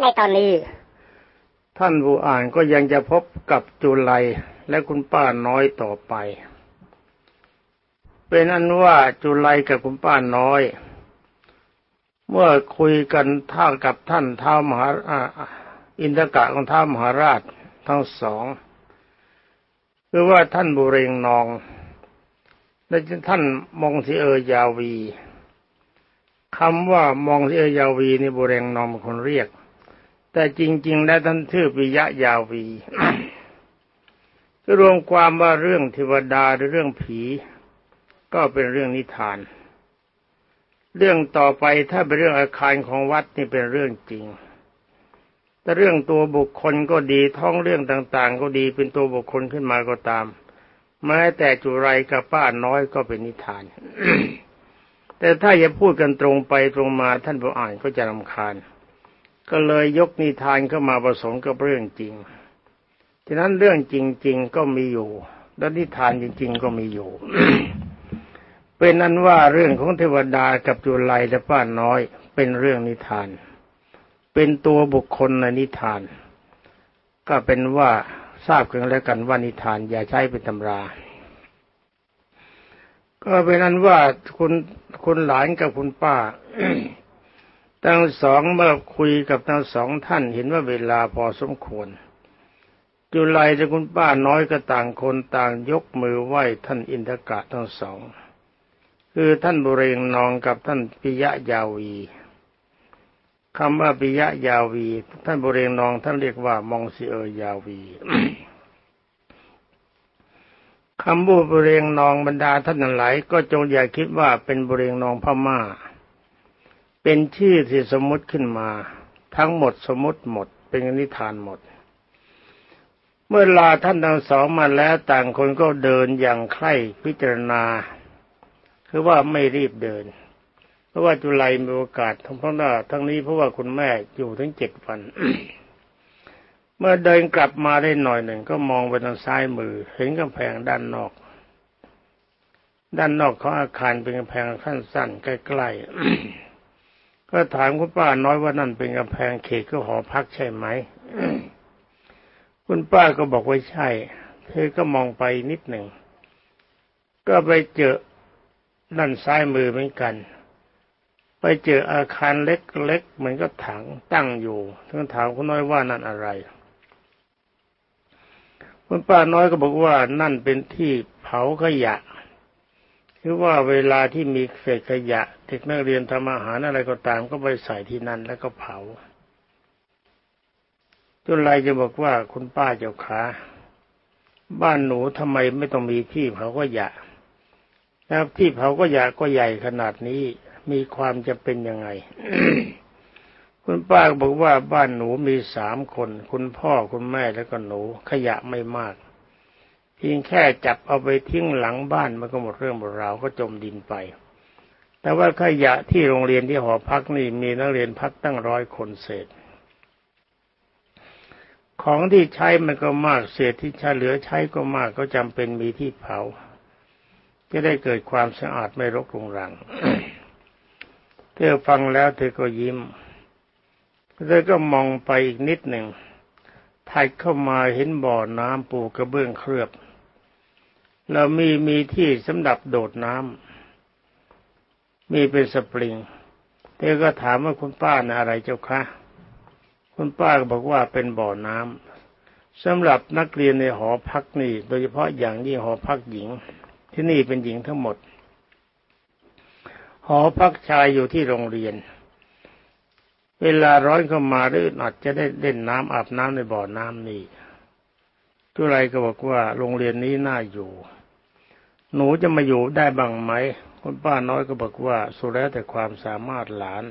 ในตอนนี้ ท่านผู้อ่านก็ยังจะพบกับจุไลและคุณป้าน้อยต่อไป เป็นอันว่าจุไลกับคุณป้าน้อย เมื่อคุยกันท่ากับท่านท้ามหาอินทกะของท้ามหาราชทั้งสองคือว่าท่านบุเรงนองและท่านมองสิเอยาวีคำว่ามองสิเอยาวีนี่บุเรงนองเป็นคนเรียก แต่จริง ๆ แล้วท่านชื่อปิยะยาวีก็รวมความว่าเรื่องเทวดาหรือเรื่องผี ก็เป็นเรื่องนิทาน เรื่องต่อไปถ้าเป็นเรื่องอาคารของวัดนี่เป็นเรื่องจริง แต่เรื่องตัวบุคคลก็ดีท้องเรื่องต่างๆ ก็ดีเป็นตัวบุคคลขึ้นมาก็ตามแม้แต่จุไรกับป้าน้อยก็เป็นนิทาน แต่ถ้าจะพูดกันตรงไปตรงมาท่านผู้อ่านก็จะรำคาญ ก็เลยยกนิทานเข้ามาผสมกับเรื่องจริง ฉะนั้นเรื่องจริง ๆ ก็มีอยู่ และนิทานจริง ๆ ก็มีอยู่ เป็นนั้นว่าเรื่องของเทวดากับจุไรและป้าน้อย เป็นเรื่องนิทาน เป็นตัวบุคคลในนิทาน ก็เป็นว่าทราบกันแล้วกันว่านิทานอย่าใช้เป็นตำรา ก็เป็นนั้นว่าคุณคุณหลานกับคุณป้า ทั้งสองเมื่อคุยกับทั้งสองท่านเห็นว่าเวลาพอสมควร จุลัยและคุณป้าน้อยก็ต่างคนต่างยกมือไหว้ท่านอินทกะทั้งสอง คือท่านบุเรงนองกับท่านปิยะยาวีคำว่าปิยะยาวี ท่านบุเรงนองท่านเรียกว่ามองซีเอยาวีคำบูบุเรงนองบรรดาท่านหลาย ก็จงอย่าคิดว่าเป็นบุเรงนองพม่า เป็นชื่อที่สมมติขึ้นมา ทั้งหมดสมมติหมด เป็นนิทานหมด เมื่อลาท่านทั้งสองมาแล้วต่างคนก็เดินอย่างใคร่พิจารณา คือว่าไม่รีบเดิน เพราะว่าจุลัยมีโอกาสทั้งเพราะว่าทั้งนี้เพราะว่าคุณแม่อยู่ถึงเจ็ดวัน เมื่อเดินกลับมาได้หน่อยหนึ่งก็มองไปทางซ้ายมือ เห็นกำแพงด้านนอกด้านนอกของอาคารเป็นกำแพงขั้นสั้นใกล้ๆ ก็ถามคุณป้าน้อยว่านั่นเป็นกำแพงเขตก็หอพักใช่ไหม คุณป้าก็บอกว่าใช่ เธอก็มองไปนิดหนึ่ง ก็ไปเจอด้านซ้ายมือเหมือนกัน ไปเจออาคารเล็กๆเหมือนกับถังตั้งอยู่ท่านถามคุณน้อยว่านั่นอะไร คุณป้าน้อยก็บอกว่านั่นเป็นที่เผาขยะ คือว่าเวลาที่มีเศษขยะเด็กนักเรียนทำอาหารอะไรก็ตามก็ไปใส่ที่นั่นแล้วก็เผาจนไรจะบอกว่าคุณป้าเจ้าขาบ้านหนูทำไมไม่ต้องมีที่เผาขยะแล้วที่เผาขยะก็ใหญ่ขนาดนี้มีความจะเป็นยังไง คุณป้าบอกว่าบ้านหนูมีสามคน คุณพ่อคุณแม่แล้วก็หนูขยะไม่มาก เพียงแค่จับเอาไปทิ้งหลังบ้านมันก็หมดเรื่องหมดราวก็จมดินไป แต่ว่าขยะที่โรงเรียนที่หอพักนี่มีนักเรียนพักตั้งร้อยคนเศษ ของที่ใช้มันก็มากเศษที่ใช้เหลือใช้ก็มากก็จำเป็นมีที่เผา จะได้เกิดความสะอาดไม่รกรุงรังเธอฟังแล้วเธอก็ยิ้มเธอก็มองไปอีกนิดหนึ่งถัดเข้ามาเห็นบ่อน้ำปูกระเบื้องเคลือบ แล้วมีมีที่สำหรับโดดน้ำมีเป็นสปริงเธอก็ถามว่าคุณป้านะอะไรเจ้าคะคุณป้าก็บอกว่าเป็นบ่อน้ำสำหรับนักเรียนในหอพักนี่โดยเฉพาะอย่างยิ่งหอพักหญิง ที่นี่เป็นหญิงทั้งหมด หอพักชายอยู่ที่โรงเรียน เวลาร้อนเข้ามาหรืออาจจะได้เล่นน้ำอาบน้ำในบ่อน้ำนี่ทุไรก็บอกว่าโรงเรียนนี้น่าอยู่ หนูจะมาอยู่ได้บ้างไหมคุณป้าน้อยก็บอกว่าสุดแล้วแต่ความสามารถหลาน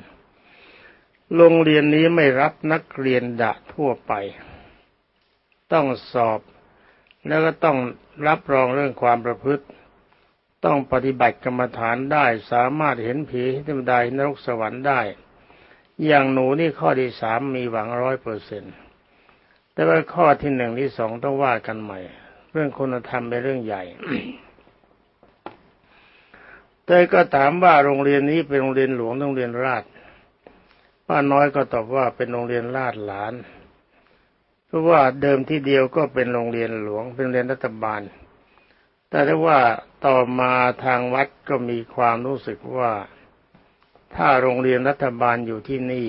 โรงเรียนนี้ไม่รับนักเรียนดะทั่วไป ต้องสอบแล้วก็ต้องรับรองเรื่องความประพฤติ ต้องปฏิบัติกรรมฐานได้สามารถเห็นผีเทวดานรกสวรรค์ได้ อย่างหนูนี่ข้อที่สามมีหวังร้อยเปอร์เซ็นต์แต่ว่าข้อที่หนึ่งที่สองต้องว่ากันใหม่ เรื่องคุณธรรมเป็นเรื่องใหญ่ แต่ก็ถามว่าโรงเรียนนี้เป็นโรงเรียนหลวงโรงเรียนราชป้าน้อยก็ตอบว่าเป็นโรงเรียนลาดหลานเพราะว่าเดิมที่เดียวก็เป็นโรงเรียนหลวง เป็นโรงเรียนรัฐบาล แต่ถ้าว่าต่อมาทางวัดก็มีความรู้สึกว่า ถ้าโรงเรียนรัฐบาลอยู่ที่นี่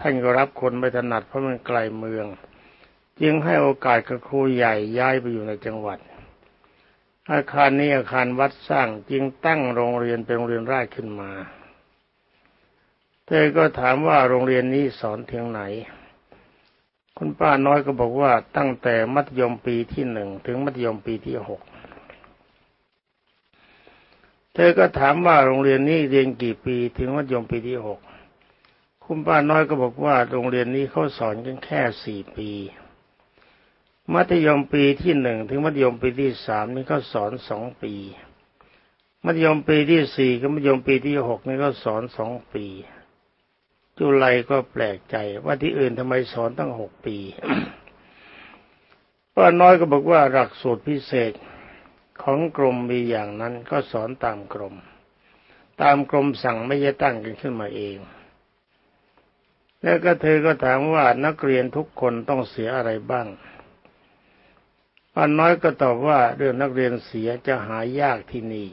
ท่านก็รับคนไม่ถนัดเพราะมันไกลเมือง จึงให้โอกาสกับครูใหญ่ย้ายไปอยู่ในจังหวัด อาคารนี้อาคารวัดสร้างจึงตั้งโรงเรียนเป็นโรงเรียนราชขึ้นมา เธอก็ถามว่าโรงเรียนนี้สอนถึงไหน คุณป้าน้อยก็บอกว่าตั้งแต่มัธยมปีที่หนึ่งถึงมัธยมปีที่หกเธอก็ถามว่าโรงเรียนนี้เรียนกี่ปีถึงมัธยมปีที่หกคุณป้าน้อยก็บอกว่าโรงเรียนนี้เขาสอนกันแค่สี่ปี มัธยมปีที่หนึ่งถึงมัธยมปีที่สามนี่เขาสอนสองปี มัธยมปีที่สี่กับมัธยมปีที่หกนี่ก็สอนสองปี จุไลก็แปลกใจว่าที่อื่นทำไมสอนตั้งหกปีป้าน้อยก็บอกว่าหลักสูตรพิเศษของกรมมีอย่างนั้นก็สอนตามกรม ตามกรมสั่งไม่จะตั้งกันขึ้นมาเอง แล้วก็เธอก็ถามว่านักเรียนทุกคนต้องเสียอะไรบ้าง ป้าน้อยก็ตอบว่าเรื่องนักเรียนเสียจะหายากที่นี่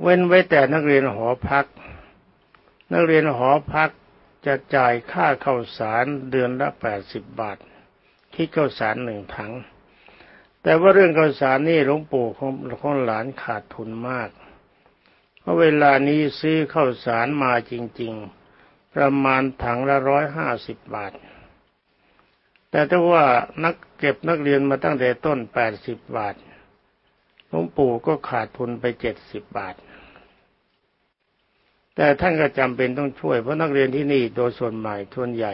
เว้นไว้แต่นักเรียนหอพัก นักเรียนหอพักจะจ่ายค่าข้าวสารเดือนละแปดสิบบาท คิดข้าวสารหนึ่งถัง แต่ว่าเรื่องข้าวสารนี่หลวงปู่ของของหลานขาดทุนมาก เพราะเวลานี้ซื้อข้าวสารมาจริง ๆ ประมาณถังละร้อยห้าสิบบาท แต่ถ้าว่านักเก็บนักเรียนมาตั้งแต่ต้นแปดสิบบาทหลวงปู่ก็ขาดทุนไปเจ็ดสิบบาท แต่ท่านก็จำเป็นต้องช่วยเพราะนักเรียนที่นี่โดยส่วนใหญ่ส่วนใหญ่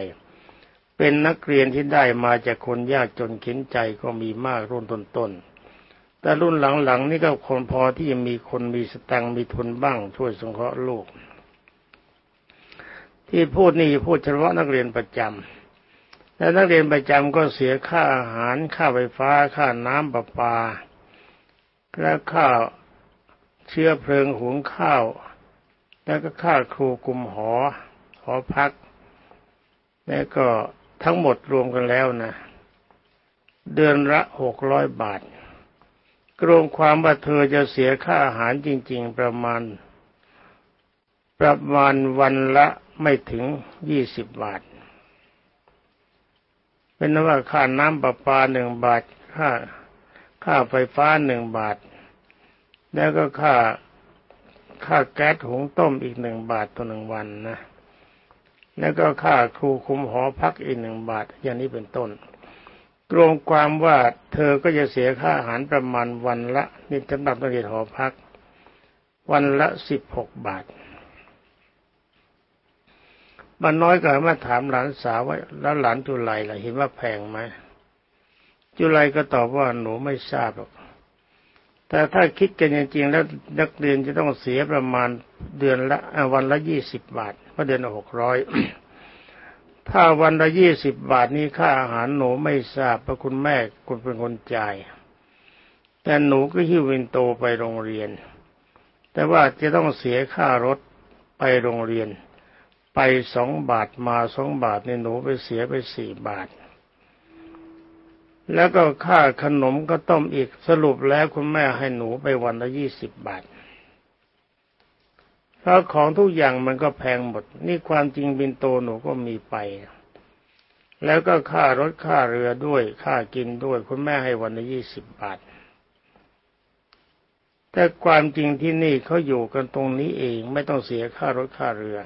เป็นนักเรียนที่ได้มาจากคนยากจนเข็นใจก็มีมากรุ่นต้นๆแต่รุ่นหลังๆนี่ก็คนพอที่จะมีคนมีสตังค์มีทุนบ้างช่วยสงเคราะห์ลูก ที่พูดนี่พูดเฉพาะนักเรียนประจำ และนักเรียนประจำก็เสียค่าอาหารค่าไฟฟ้าค่าน้ำประปาและค่าเชื้อเพลิงหุงข้าว แล้วก็ค่าครูกลุ่มหอหอพัก แล้วก็ทั้งหมดรวมกันแล้วนะ เดือนละหกร้อยบาทกรวมความว่าเธอจะเสียค่าอาหารจริง ๆ ประมาณ ประมาณวันละไม่ถึงยี่สิบบาท เป็นว่าค่าน้ำประปาหนึ่งบาทค่าค่าไฟฟ้าหนึ่งบาท แล้วก็ค่าค่าแก๊สหุงต้มอีกหนึ่งบาทต่อหนึ่งวันนะแล้วก็ค่าครูคุมหอพักอีกหนึ่งบาท อย่างนี้เป็นต้นรวมความว่าเธอก็จะเสียค่าอาหารประมาณวันละนี่จำหรับนักเรียนหอพัก วันละสิบหกบาท บันน้อยก็มาถามหลานสาวว่าแล้วหลานจุไลล่ะเห็นว่าแพงไหมจุไลก็ตอบว่าหนูไม่ทราบหรอกแต่ถ้าคิดกันจริงๆแล้วนักเรียนจะต้องเสียประมาณเดือนละวันละยี่สิบบาทเพราะเดือนละหกร้อยถ้าวันละยี่สิบบาทนี้ค่าอาหารหนูไม่ทราบเพราะคุณแม่คุณเป็นคนจ่าย แต่หนูก็หิ้ววินโตไปโรงเรียน แต่ว่าจะต้องเสียค่ารถไปโรงเรียน ไปสองบาทมาสองบาทในหนูไปเสียไปสี่บาท แล้วก็ค่าขนมก็ต้มอีกสรุปแล้วคุณแม่ให้หนูไปวันละยี่สิบบาทเพราะของทุกอย่างมันก็แพงหมด นี่ความจริงบินโตหนูก็มีไป แล้วก็ค่ารถค่าเรือด้วยค่ากินด้วย คุณแม่ให้วันละยี่สิบบาทแต่ความจริงที่นี่เขาอยู่กันตรงนี้เองไม่ต้องเสียค่ารถค่าเรือ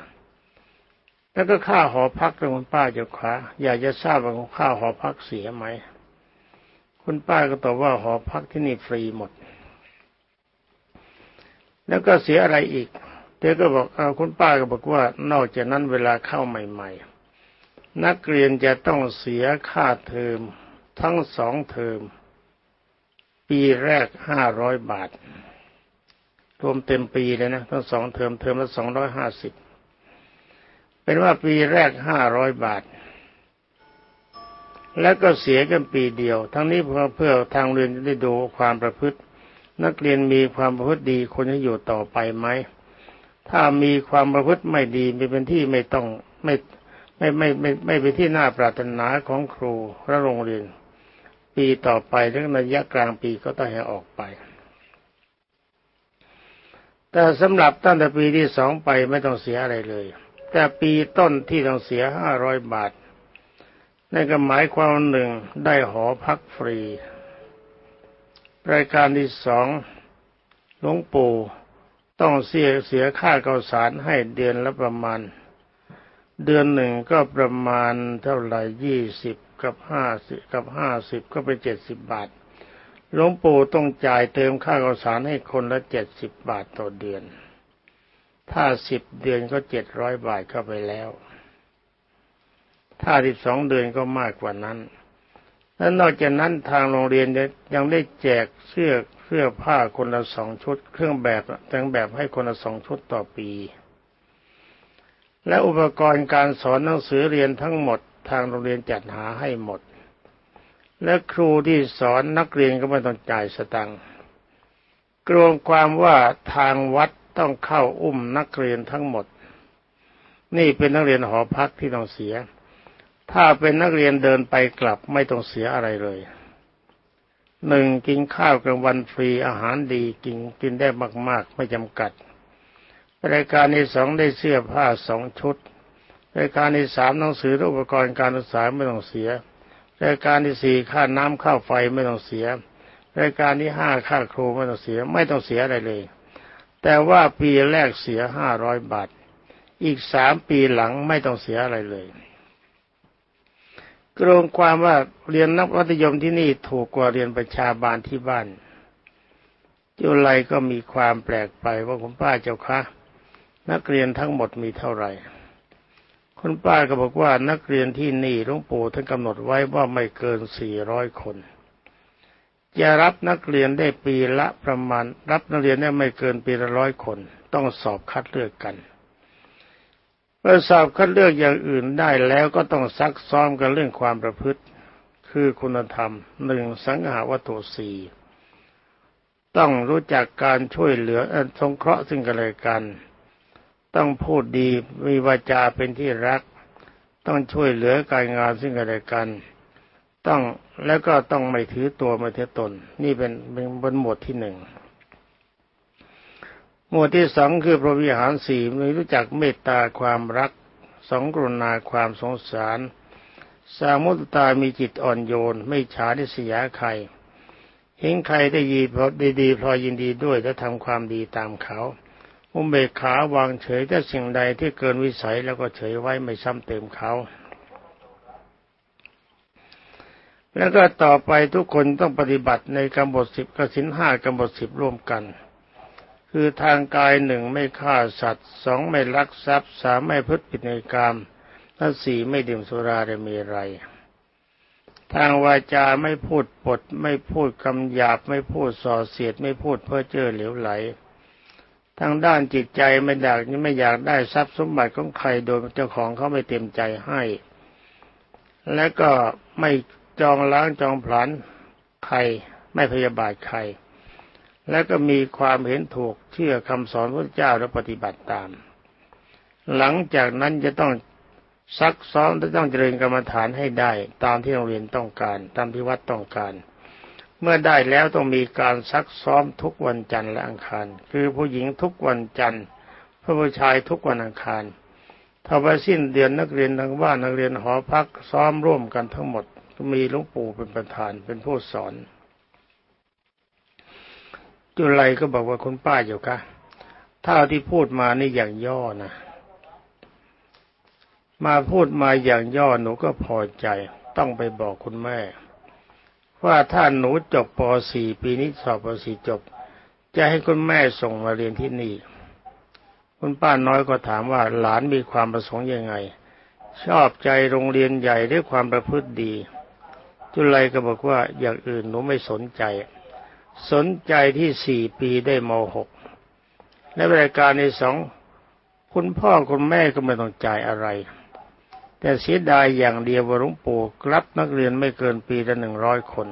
แล้วก็ค่าหอพักคุณป้าเจ้าขาอยากจะทราบว่าค่าหอพักเสียไหม คุณป้าก็ตอบว่าหอพักที่นี่ฟรีหมด แล้วก็เสียอะไรอีกเธอก็บอกเอาคุณป้าก็บอกว่า นอกจากนั้นเวลาเข้าใหม่ ๆ นักเรียนจะต้องเสียค่าเทอมทั้งสองเทอม ปีแรกห้าร้อยบาท รวมเต็มปีเลยนะทั้งสองเทอมเทอมละสองร้อยห้าสิบ เป็นว่าปีแรกห้าร้อยบาท แล้วก็เสียกันปีเดียว ทั้งนี้เพื่อเพื่อทางโรงเรียนจะได้ดูความประพฤติ นักเรียนมีความประพฤติดีควรจะอยู่ต่อไปไหมถ้ามีความประพฤติไม่ดีไม่เป็นที่ไม่ต้องไม่ไม่ไม่ไม่ไม่เป็นที่น่าปรารถนาของครูและโรงเรียน ปีต่อไปถึงระยะกลางปีก็ต้องให้ออกไป แต่สำหรับตั้งแต่ปีที่สองไปไม่ต้องเสียอะไรเลย แต่ปีต้นที่ต้องเสียห้าร้อยบาทนั่นก็หมายความหนึ่งได้หอพักฟรี รายการที่สองหลวงปู่ต้องเสียเสียค่าเกาสารให้เดือนละประมาณ เดือนหนึ่งก็ประมาณเท่าไหร่ยี่สิบกับห้าสิบกับห้าสิบก็เป็นเจ็ดสิบบาทหลวงปู่ต้องจ่ายเติมค่าเกาสารให้คนละเจ็ดสิบบาทต่อเดือน ถ้าสิบเดือนก็เจ็ดร้อยบาทเข้าไปแล้ว ถ้าสิบสองเดือนก็มากกว่านั้น และนอกจากนั้นทางโรงเรียนยังได้แจกเสื้อเสื้อผ้าคนละสองชุด เครื่องแบบแต่งแบบให้คนละสองชุดต่อปี และอุปกรณ์การสอนหนังสือเรียนทั้งหมด ทางโรงเรียนจัดหาให้หมด และครูที่สอนนักเรียนก็ไม่ต้องจ่ายสตังค์กรวมความว่าทางวัด ต้องเข้าอุ้มนักเรียนทั้งหมด นี่เป็นนักเรียนหอพักที่ต้องเสีย ถ้าเป็นนักเรียนเดินไปกลับไม่ต้องเสียอะไรเลยหนึ่งกินข้าวกลางวันฟรีอาหารดีกินกินได้มาก ๆ ไม่จำกัด รายการที่สองได้เสื้อผ้าสองชุด รายการที่สามหนังสืออุปกรณ์การศึกษาไม่ต้องเสีย รายการที่สี่ค่าน้ำค่าไฟไม่ต้องเสีย รายการที่ห้าค่าครูไม่ต้องเสีย ไม่ต้องเสียอะไรเลย แต่ว่าปีแรกเสียห้าร้อยบาท อีกสามปีหลังไม่ต้องเสียอะไรเลยกรงความว่าเรียนนักวัตยมที่นี่ถูกกว่าเรียนประชาบาลที่บ้าน จุไรก็มีความแปลกไปว่าคุณป้าเจ้าคะ นักเรียนทั้งหมดมีเท่าไหร่คุณป้าก็บอกว่านักเรียนที่นี่หลวงปู่ท่านกำหนดไว้ว่าไม่เกินสี่ร้อยคน จะรับนักเรียนได้ปีละประมาณ รับนักเรียนได้ไม่เกินปีละร้อยคน ต้องสอบคัดเลือกกันเมื่อสอบคัดเลือกอย่างอื่นได้แล้วก็ต้องซักซ้อมกันเรื่องความประพฤติ คือคุณธรรมหนึ่งสังหาวัตถุสี่ต้องรู้จักการช่วยเหลือสงเคราะห์ซึ่งกันและกัน ต้องพูดดีมีวาจาเป็นที่รัก ต้องช่วยเหลือการงานซึ่งกันและกัน ต้องแล้วก็ต้องไม่ถือตัวไม่ถือตน นี่เป็นเป็นบนหมวดที่หนึ่งหมวดที่สองคือพระวิหารสี่มีรู้จักเมตตาความรักสองกรุณาความสงสาร สามุตตามีจิตอ่อนโยน ไม่ฉาดิสยาใครเห็นใครได้ยีพอดีดีพอยินดีด้วยและทำความดีตามเขาอุเบกขาวางเฉยแต่สิ่งใดที่เกินวิสัยแล้วก็เฉยไว้ไม่ซ้ำเติมเขา แล้วก็ต่อไปทุกคนต้องปฏิบัติในกำบทสิบกสินห้ากำบทสิบร่วมกัน คือทางกายหนึ่งไม่ฆ่าสัตว์สองไม่ลักทรัพย์สามไม่พฤติผิดในกรรมและสี่ไม่ดื่มสุราได้มีไร ทางวาจาไม่พูดปด ไม่พูดคำหยาบไม่พูดส่อเสียด ไม่พูดเพ้อเจ้อเหลวไหล ทางด้านจิตใจไม่อยากไม่อยากได้ทรัพย์สมบัติของใครโดยเจ้าของเขาไม่เต็มใจให้ และก็ไม่ จองล้างจองผลันใครไม่พยาบาทใคร และก็มีความเห็นถูกเชื่อคำสอนพระเจ้าและปฏิบัติตาม หลังจากนั้นจะต้องซักซ้อมและต้องเจริญกรรมฐานให้ได้ ตามที่โรงเรียนต้องการ ตามที่วัดต้องการ เมื่อได้แล้วต้องมีการซักซ้อมทุกวันจันทร์และอังคาร คือผู้หญิงทุกวันจันทร์ผู้ชายทุกวันอังคารถ้าไปสิ้นเดือนนักเรียนทั้งบ้านนักเรียนหอพักซ้อมร่วมกันทั้งหมด มีหลวงปู่เป็นประธานเป็นผู้สอน จุไรก็บอกว่าคุณป้าอยู่คะถ้าที่พูดมานี่อย่างย่อนะ มาพูดมาอย่างย่อหนูก็พอใจ ต้องไปบอกคุณแม่ ว่าถ้าหนูจบป .4 ปีนี้สอบป .4 จบ จะให้คุณแม่ส่งมาเรียนที่นี่ คุณป้าน้อยก็ถามว่าหลานมีความประสงค์ยังไง ชอบใจโรงเรียนใหญ่ด้วยความประพฤติดี จุไรก็บอกว่าอย่างอื่นหนูไม่สนใจ สนใจที่สี่ปีได้มหกและรายการในสองคุณพ่อคุณแม่ก็ไม่ต้องจ่ายอะไร แต่เสียดายอย่างเดียวว่าหลวงปู่รับนักเรียนไม่เกินปีละหนึ่งร้อยคน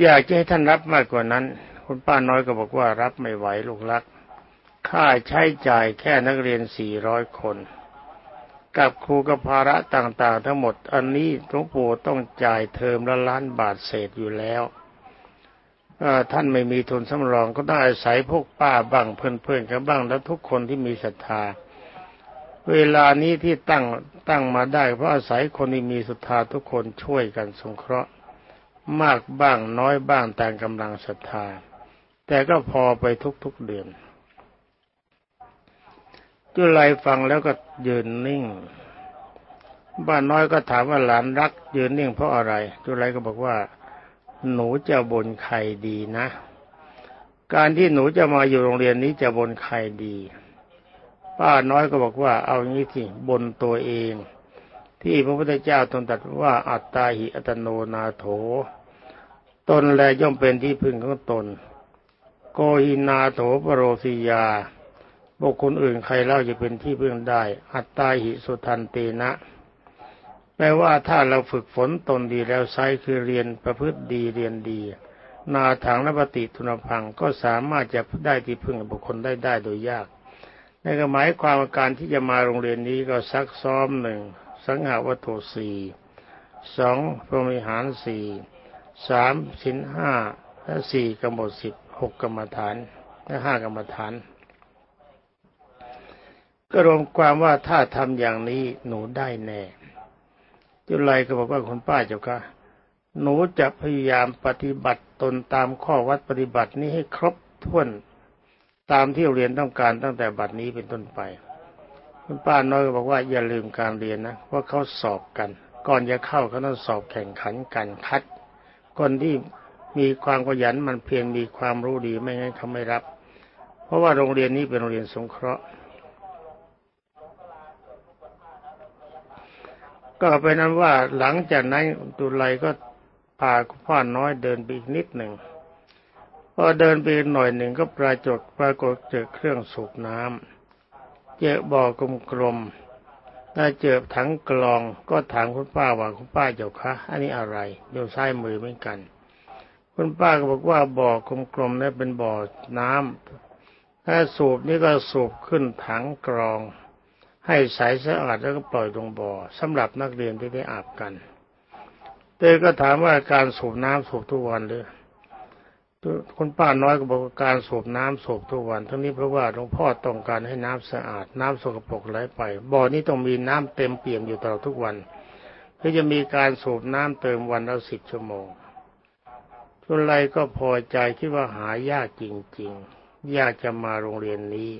อยากจะให้ท่านรับมากกว่านั้น คุณป้าน้อยก็บอกว่ารับไม่ไหวลูกรักค่าใช้จ่ายแค่นักเรียน400คน กับครูกับภาระต่างๆ ทั้งหมด อันนี้หลวงปู่ต้องจ่ายเทอมละล้านบาทเศษอยู่แล้วท่านไม่มีทุนสำรองก็ต้องอาศัยพวกป้าบ้างเพื่อนๆกันบ้างแล้วทุกคนที่มีศรัทธา เวลานี้ที่ตั้งตั้งมาได้เพราะอาศัยคนที่มีศรัทธาทุกคนช่วยกันสงเคราะห์มากบ้างน้อยบ้างตามกำลังศรัทธา แต่ก็พอไปทุกๆเดือน จุลัยฟังแล้วก็ยืนนิ่ง บ้านน้อยก็ถามว่าหลานรัก ยืนนิ่งเพราะอะไร จุลัยก็บอกว่า หนูจะบนใครดีนะ การที่หนูจะมาอยู่โรงเรียนนี้จะบนใครดี ป้าน้อยก็บอกว่า เอางี้สิบนตัวเอง ที่พระพุทธเจ้าตรัสว่าอัตตาหิอัตโนนาโถ ตนแลย่อมเป็นที่พึ่งของตน โกหินาโถปโรสิยา บุคคลอื่นใครเล่าจะเป็นที่พึ่งได้ อัตตาหิสุทันเตนะแปลว่าถ้าเราฝึกฝนตนดีแล้วไซคือเรียนประพฤติดีเรียนดี นาถังนปฏิทุนพังก็สามารถจะได้ที่พึ่งบุคคลได้ได้โดยยากในก็หมายความว่าการที่จะมาโรงเรียนนี้ก็ซักซ้อมหนึ่งสังหาวัตถุสี่สองพรหมิหารสี่สามสินห้าและสี่กำหนดสิบหกกรรมฐานและห้ากรรมฐาน ก็รวมความว่าถ้าทำอย่างนี้หนูได้แน่ จุลัยก็บอกว่าคุณป้าเจ้าค่ะ หนูจะพยายามปฏิบัติตนตามข้อวัดปฏิบัตินี้ให้ครบถ้วนตามที่เรียนต้องการตั้งแต่บัดนี้เป็นต้นไป คุณป้าน้อยก็บอกว่าอย่าลืมการเรียนนะว่าเขาสอบกัน ก่อนจะเข้าเขาต้องสอบแข่งขันกันคัด คนที่มีความขยันมันเพียงมีความรู้ดีไม่งั้นเขาไม่รับ เพราะว่าโรงเรียนนี้เป็นโรงเรียนสงเคราะห์ ก็เป็นนั้นว่าหลังจากนั้นตุไลก็พาพ่อน้อยเดินไปอีกนิดหนึ่งพอเดินไปหน่อยหนึ่งก็ปรากฏปรากฏเจอเครื่องสูบน้ำเจอบ่อกลมๆถ้าเจอถังกลองก็ถามคุณป้าว่าคุณป้าเจ้าคะอันนี้อะไรเดี๋ยวซ้ายมือเหมือนกัน คุณป้าก็บอกว่าบ่อกลมๆนั่นเป็นบ่อน้ำถ้าสูบนี่ก็สูบขึ้นถังกรอง ให้ใสสะอาดแล้วก็ปล่อยลงบ่อสำหรับนักเรียนที่ได้อาบกันเต้ก็ถามว่าการสูบน้ำสูบทุกวันหรือคุณป้าน้อยก็บอกว่าการสูบน้ำสูบทุกวัน ทั้งนี้เพราะว่าหลวงพ่อต้องการให้น้ำสะอาด น้ำสกปรกไหลไป บ่อนี้ต้องมีน้ำเต็มเปี่ยมอยู่ตลอดทุกวันเพื่อจะมีการสูบน้ำเติมวันละสิบชั่วโมงทุนไรก็พอใจคิดว่าหายากจริงๆยากจะมาโรงเรียนนี้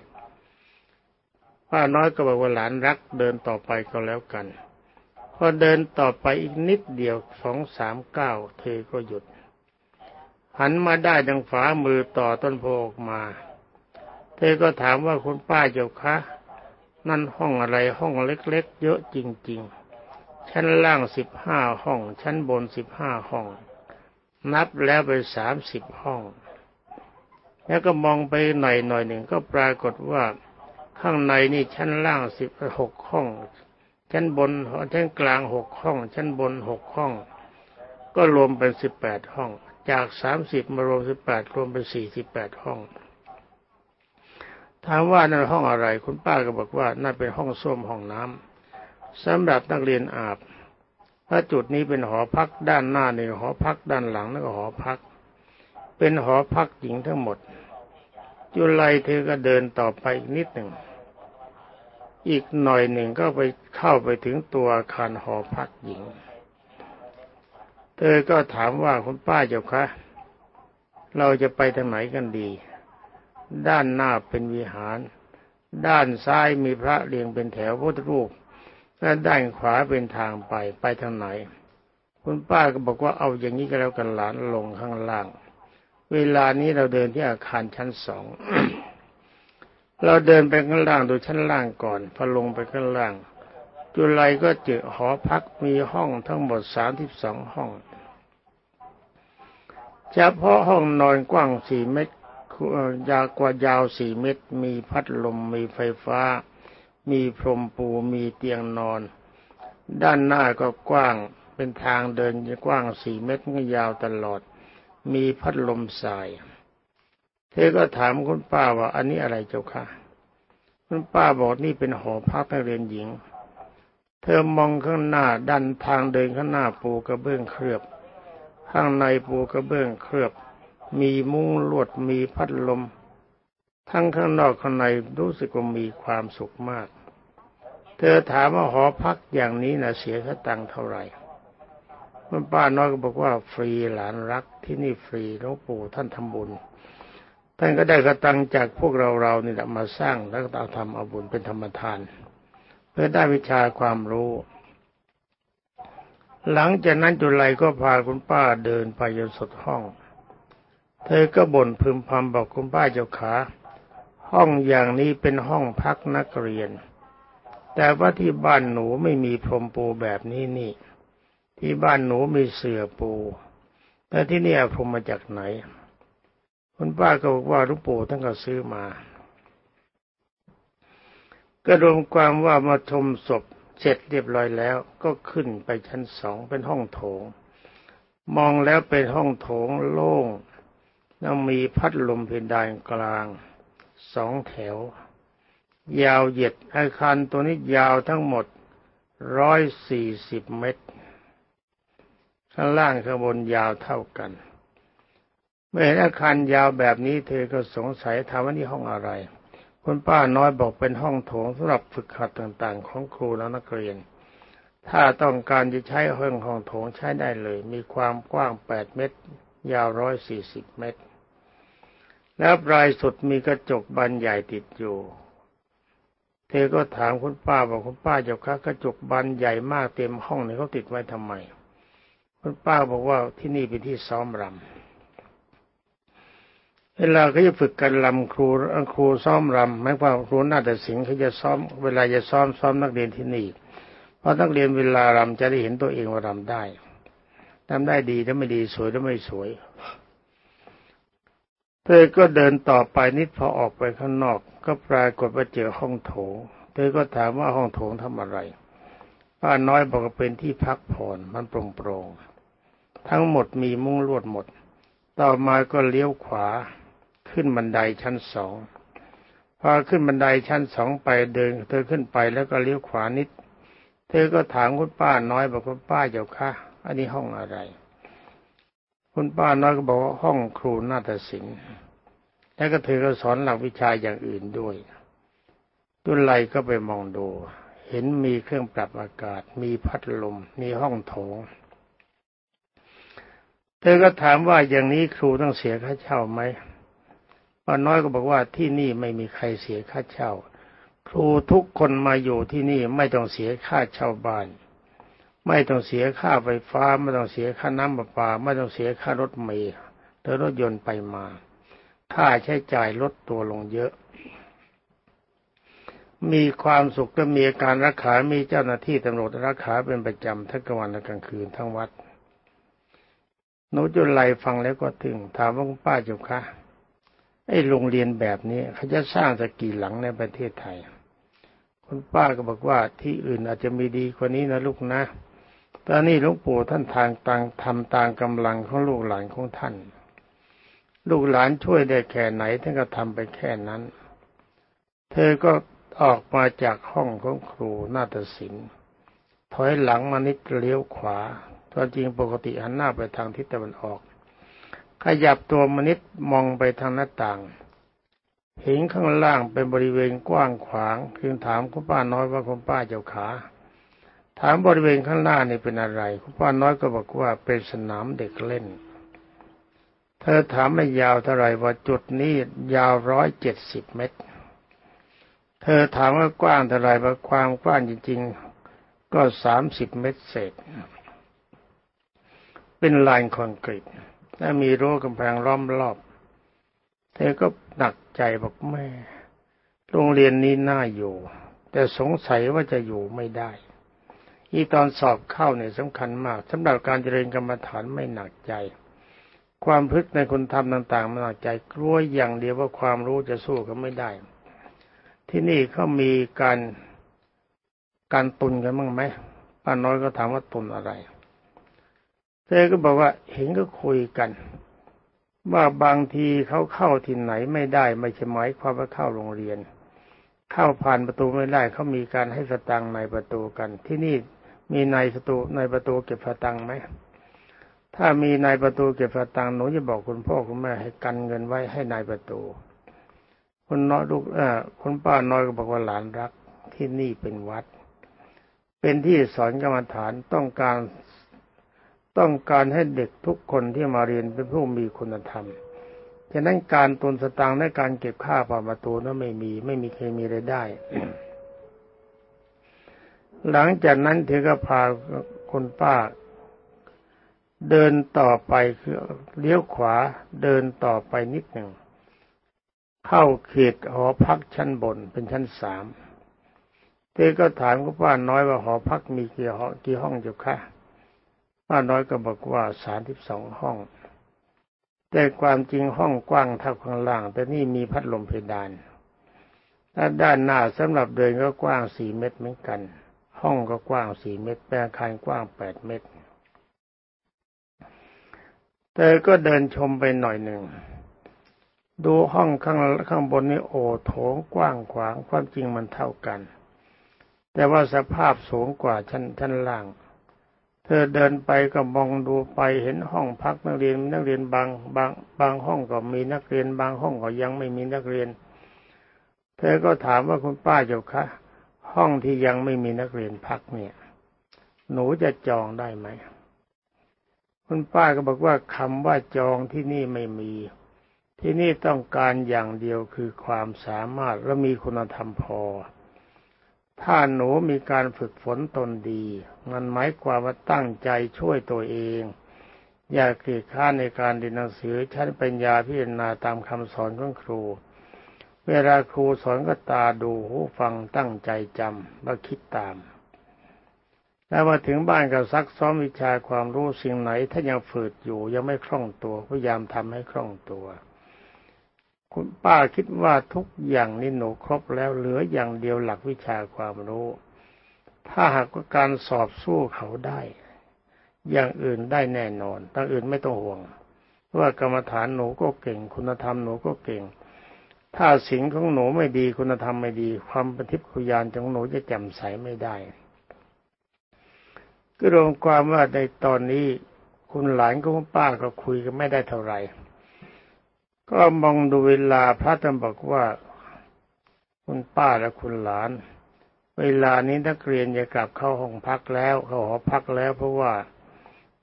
ป้าน้อยก็บอกว่าหลานรักเดินต่อไปก็แล้วกันพอเดินต่อไปอีกนิดเดียวสองสามเก้าเธอก็หยุด หันมาได้ดังฝ่ามือต่อต้นโพออกมา เธอก็ถามว่าคุณป้าเจ้าคะ นั่นห้องอะไรห้องเล็กๆ เยอะจริง ๆ ชั้นล่างสิบห้าห้อง ชั้นบนสิบห้าห้อง นับแล้วไปสามสิบห้อง แล้วก็มองไปหน่อยหน่อยหนึ่งก็ปรากฏว่า ข้างในนี่ชั้นล่างสิบหกห้อง ชั้นบนชั้นกลางหกห้อง ชั้นบนหกห้อง ก็รวมเป็นสิบแปดห้อง จากสามสิบมารวมสิบแปดรวมเป็นสี่สิบแปดห้อง ถามว่านั่นห้องอะไร คุณป้าก็บอกว่านั่นเป็นห้องส้วมห้องน้ำสำหรับนักเรียนอาบถ้าจุดนี้เป็นหอพักด้านหน้าหนึ่งหอพักด้านหลังนั่นก็หอพัก เป็นหอพักหญิงทั้งหมดจุลัยเธอก็เดินต่อไปอีกนิดหนึ่ง อีกหน่อยหนึ่งก็ไปเข้าไปถึงตัวอาคารหอพักหญิง เธอก็ถามว่าคุณป้าเจ้าคะเราจะไปทางไหนกันดี ด้านหน้าเป็นวิหาร ด้านซ้ายมีพระเรียงเป็นแถวพุทธรูป และด้านขวาเป็นทางไป ไปทางไหน คุณป้าก็บอกว่าเอาอย่างนี้ก็แล้วกันหลานลงข้างล่าง เวลานี้เราเดินที่อาคารชั้นสอง เราเดินไปข้างล่างดูชั้นล่างก่อน พอลงไปข้างล่าง จุลัยก็เจอหอพักมีห้องทั้งหมดสามิบองห้อง เฉพาะห้องนอนกว้างสี่เมตรยาวกว่ายาวสี่เมตร มีพัดลม มีไฟฟ้า มีพรมปูมีเตียงนอน ด้านหน้าก็กว้างเป็นทางเดินกว้างสี่เมตรยาวตลอด มีพัดลมสาย เธอก็ถามคุณป้าว่า อันนี้อะไรเจ้าค่ะ คุณป้าบอกนี่เป็นหอพักนักเรียนหญิง เธอมองข้างหน้าดันทางเดินข้างหน้าปูกระเบื้องเคลือบ ข้างในปูกระเบื้องเคลือบ มีมุ้งลวดมีพัดลม ทั้งข้างนอกข้างในรู้สึกว่ามีความสุขมาก เธอถามว่าหอพักอย่างนี้นะเสียค่าตังค์เท่าไหร่คุณป้าน้อยก็บอกว่าฟรีหลานรักที่นี่ฟรีหลวงปู่ท่านทำบุญ ท่านก็ได้กระตังจากพวกเราเรานี่แหละมาสร้างแล้วก็เอาทำเอาบุญเป็นธรรมทาน เพื่อได้วิชาความรู้ หลังจากนั้นจุลัยก็พาคุณป้าเดินไปจนสุดห้อง เธอก็บ่นพึมพำบอกคุณป้าเจ้าขาห้องอย่างนี้เป็นห้องพักนักเรียน แต่ว่าที่บ้านหนูไม่มีพรมปูแบบนี้นี่ ที่บ้านหนูมีเสื่อปูแต่ที่นี่พรมมาจากไหน คุณป้าก็บอกว่าลูกปู่ท่านก็ซื้อมา ก็รวมความว่ามาชมศพเสร็จเรียบร้อยแล้ว ก็ขึ้นไปชั้นสองเป็นห้องโถง มองแล้วเป็นห้องโถงโล่งแล้วมีพัดลมเพดานกลางสองแถว ยาวเหยียดอาคารตัวนี้ยาวทั้งหมดร้อยสี่สิบเมตรข้างล่างข้างบนยาวเท่ากัน เมื่อเห็นอาคารยาวแบบนี้เธอก็สงสัยถามว่านี่ห้องอะไร คุณป้าน้อยบอกเป็นห้องโถงสำหรับฝึกหัดต่างๆ ของครูและนักเรียน ถ้าต้องการจะใช้ห้องห้องโถงใช้ได้เลย มีความกว้างแปดเมตร ยาวร้อยสี่สิบเมตร แล้วปลายสุดมีกระจกบานใหญ่ติดอยู่เธอก็ถามคุณป้าบอกคุณป้าเจ้าคะกระจกบานใหญ่มากเต็มห้องนี่เขาติดไว้ทำไม คุณป้าบอกว่าที่นี่เป็นที่ซ้อมรำ เวลาเขาจะฝึกกันลำครูครูซ้อมรำแม้ว่าครูน่าฏศิลป์เขาจะซ้อม เวลาจะซ้อมซ้อมนักเรียนที่นี่เพราะนักเรียนเวลารำจะได้เห็นตัวเองว่ารำได้ทำได้ดีถ้าไม่ดีสวยถ้าไม่สวย เธอก็เดินต่อไปนิดพอออกไปข้างนอก ก็ปรากฏว่าเจอห้องโถง เธอก็ถามว่าห้องโถงทำอะไรป้าน้อยบอกว่าเป็นที่พักผ่อนมันโปร่งๆทั้งหมดมีมุ้งลวดหมด ต่อมาก็เลี้ยวขวา ขึ้นบันไดชั้นสองพอขึ้นบันไดชั้นสองไปเดิน เธอขึ้นไปแล้วก็เลี้ยวขวานิด เธอก็ถามคุณป้าน้อยบอกคุณป้าเจ้าค่ะ อันนี้ห้องอะไร คุณป้าน้อยก็บอกว่าห้องครูนาฏศิลป์แล้วก็เธอก็สอนหลักวิชาอย่างอื่นด้วยตุไลก็ไปมองดู เห็นมีเครื่องปรับอากาศ มีพัดลม มีห้องโถง เธอก็ถามว่าอย่างนี้ครูต้องเสียค่าเช่าไหม ป้าน้อยก็บอกว่าที่นี่ไม่มีใครเสียค่าเช่า ครูทุกคนมาอยู่ที่นี่ไม่ต้องเสียค่าเช่าบ้าน ไม่ต้องเสียค่าไฟฟ้า ไม่ต้องเสียค่าน้ำประปา ไม่ต้องเสียค่ารถเมล์เธอรถยนต์ไปมา ค่าใช้จ่ายลดตัวลงเยอะ มีความสุขและมีการรักษา มีเจ้าหน้าที่ตำรวจรักษาเป็นประจำทั้งกลางวันและกลางคืนทั้งวัดหนูจุลไลฟังแล้วก็ถึงถามว่าคุณป้าจุคะ ไอ้โรงเรียนแบบนี้เขาจะสร้างสักกี่หลังในประเทศไทย คุณป้าก็บอกว่าที่อื่นอาจจะมีดีกว่านี้นะลูกนะตอนนี้หลวงปู่ท่านทางต่างทำตามกำลังของลูกหลานของท่าน ลูกหลานช่วยได้แค่ไหนท่านก็ทำไปแค่นั้น เธอก็ออกมาจากห้องของครูนาฏศิลป์ถอยหลังมานิดเลี้ยวขวาตอนจริงปกติหันหน้าไปทางทิศตะวันออก ขยับตัวมนิดมองไปทางหน้าต่าง เห็นข้างล่างเป็นบริเวณกว้างขวางจึงถามคุณป้าน้อยว่าคุณป้าเจ้าขา ถามบริเวณข้างหน้านี่เป็นอะไรคุณป้าน้อยก็บอกว่าเป็นสนามเด็กเล่น เธอถามไม่ยาวเท่าไรว่าจุดนี้ยาวร้อยเจ็ดสิบเมตร เธอถามว่ากว้างเท่าไรว่าความกว้างจริง ๆ ก็สามสิบเมตรเศษ เป็นลายคอนกรีต และมีรั้วกำแพงล้อมรอบ เธอก็หนักใจบอกแม่ โรงเรียนนี้น่าอยู่ แต่สงสัยว่าจะอยู่ไม่ได้ อีตอนสอบเข้าเนี่ยสำคัญมากสำหรับการเจริญกรรมฐานไม่หนักใจ ความพึกในคุณธรรมต่างๆไม่หนักใจกลัวอย่างเดียวว่าความรู้จะสู้เขาไม่ได้ ที่นี่เขามีการการตุนกันบ้างไหมป้าน้อยก็ถามว่าตุนอะไร เธอก็บอกว่าเห็นก็คุยกัน ว่าบางทีเขาเข้าที่ไหนไม่ได้ไม่ใช่หมายความว่าเข้าโรงเรียน เข้าผ่านประตูไม่ได้เขามีการให้สตังค์ในประตูกัน ที่นี่มีในประตูในประตูเก็บสตังค์ไหมถ้ามีนายประตูเก็บสตังค์หนูจะบอกคุณพ่อคุณแม่ให้กันเงินไว้ให้นายประตูคุณน้อยลูกเออคุณป้าน้อยก็บอกว่าหลานรักที่นี่เป็นวัด เป็นที่สอนกรรมฐานต้องการ ต้องการให้เด็กทุกคนที่มาเรียนเป็นผู้มีคุณธรรม ฉะนั้นการตุนสตางค์ในการเก็บค่าผ่านประตูนั้นไม่มี ไม่มีใครมีรายได้ หลังจากนั้นเธอก็พาคุณป้า เดินต่อไปคือเลี้ยวขวาเดินต่อไปนิดหนึ่ง เข้าเขตหอพักชั้นบนเป็นชั้นสามเธอก็ถามกับป้าน้อยว่าหอพักมีกี่ห้องกี่ห้องอยู่คะ ป้าน้อยก็บอกว่าสามสิบสองห้อง แต่ความจริงห้องกว้างเท่าข้างล่าง แต่นี่มีพัดลมเพดานถ้าด้านหน้าสำหรับเดินก็กว้างสี่เมตรเหมือนกัน ห้องก็กว้างสี่เมตรแปลงคารกว้างแปดเมตรเธอก็เดินชมไปหน่อยหนึ่ง ดูห้องข้างข้างบนนี้โอ้โถงกว้างขวางความจริงมันเท่ากัน แต่ว่าสภาพสูงกว่าชั้นชั้นล่าง เธอเดินไปก็มองดูไปเห็นห้องพักนักเรียนนักเรียนบางบางบางห้องก็มีนักเรียนบางห้องก็ยังไม่มีนักเรียน เธอก็ถามว่าคุณป้าเจ้าคะห้องที่ยังไม่มีนักเรียนพักเนี่ย หนูจะจองได้ไหมคุณป้าก็บอกว่าคำว่าจองที่นี่ไม่มี ที่นี่ต้องการอย่างเดียวคือความสามารถและมีคุณธรรมพอ ถ้าหนูมีการฝึกฝนตนดี มันหมายความว่าตั้งใจช่วยตัวเอง อย่าเกียจข้าในการเรียนหนังสือชั้นปัญญาพิจารณาตามคำสอนของครู เวลาครูสอนก็ตาดูหูฟังตั้งใจจำและคิดตาม แล้วมาถึงบ้านก็ซักซ้อมวิชาความรู้สิ่งไหน ถ้ายังฝืดอยู่ยังไม่คล่องตัวพยายามทำให้คล่องตัว คุณป้าคิดว่าทุกอย่างนี่หนูครบแล้วเหลืออย่างเดียวหลักวิชาความรู้ ถ้าหากว่าการสอบสู้เขาได้ อย่างอื่นได้แน่นอนตั้งอื่นไม่ต้องห่วงว่ากรรมฐานหนูก็เก่ง คุณธรรมหนูก็เก่ง ถ้าสิ่งของหนูไม่ดีคุณธรรมไม่ดี ความปฏิบัติขยานของหนูจะแจ่มใสไม่ได้ก็รวมความว่าในตอนนี้คุณหลานกับคุณป้าก็คุยกันไม่ได้เท่าไหร่ ก็มองดูเวลาพระท่านบอกว่า คุณป้าและคุณหลาน เวลานี้นักเรียนจะกลับเข้าห้องพักแล้วเข้าหอพักแล้ว เพราะว่า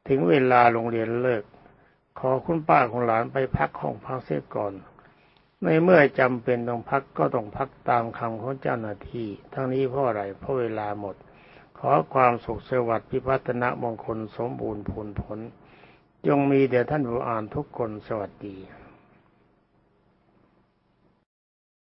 ถึงเวลาโรงเรียนเลิก ขอคุณป้าคุณหลานไปพักห้องพักเสียก่อนในเมื่อจำเป็นต้องพักก็ต้องพักตามคำของเจ้าหน้าที่ ทั้งนี้เพราะอะไรเพราะเวลาหมด ขอความสุขสวัสดิ์พิพัฒนมงคลสมบูรณ์ผลผล จงมีแด่ท่านผู้อ่านทุกคนสวัสดี